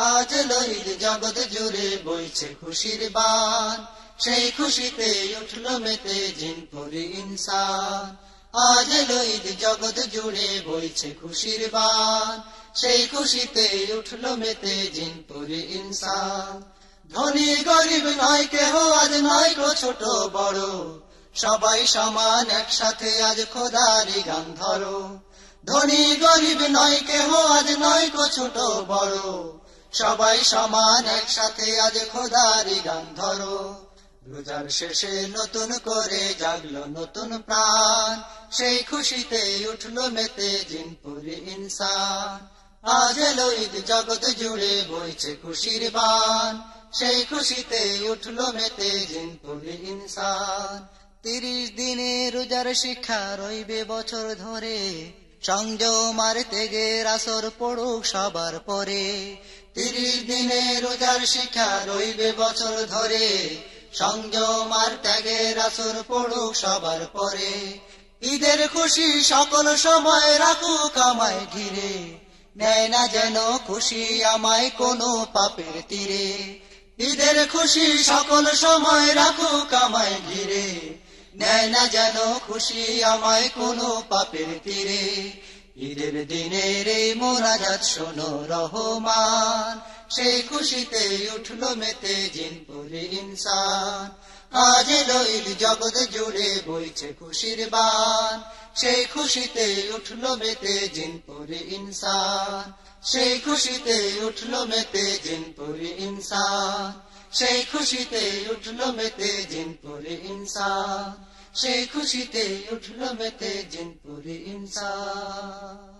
আজ লইল জগৎ জুড়ে বইছে খুশির বান। সেই খুশিতে উঠল মেতে জিনপুরি ইনসান। আজ লইল জগৎ জুড়ে বইছে খুশির বান। সেই খুশিতে উঠল মেতে জিনপুরি ইনসান। ধনী গরিব নয়, কেহ আজ নয় গো ছোট বড়। সবাই সমান, একসাথে আজ খোদারি গান ধরো। ধনী গরিব নয়, কেহ আজ নয় গো ছোট বড়। সবাই সমান একসাথে আজ খোদারি গান ধরো রোজার শেষে নতুন করে জাগলো নতুন প্রাণ। সেই খুশিতে উঠল মেতে জিনপুরি ইনসান। আজ এলো জগৎ জুড়ে বইছে খুশির বান। সেই খুশিতে উঠল মেতে জিনপুরি ইনসান। তিরিশ দিনে রোজার শিক্ষা রইবে বছর ধরে। সংযম আর তেগের আসর পড়ুক সবার পরে। তিরিশ দিনে রোজার শিক্ষা রইবে বছর ধরে। সংযম আর ত্যাগের আসর পড়ুক সবার পরে। ঈদের খুশি সকল সময় রাখুক আমায় ঘিরে। নেয় না যেন খুশি আমায় কোনো পাপের তীরে। ঈদের খুশি সকল সময় রাখুক আমায় ঘিরে। নেয় না যেন খুশি আমায় কোনো পাপের তীরে। ঈদের দিনের এই মোনাজাত শোনো রহমান। সেই খুশিতে উঠল মেতে জিনপুরি ইনসান। আজ এলো জগৎ জুড়ে বইছে খুশির বান। সেই খুশিতে উঠল মেতে জিনপুরি ইনসান। সেই খুশিতে উঠল মেতে জিনপুরি ইনসান। সেই খুশিতে উঠল মেতে জিনপুরি ইনসান সেই খুশিতে উঠল মেতে জিনপুরি ইনসান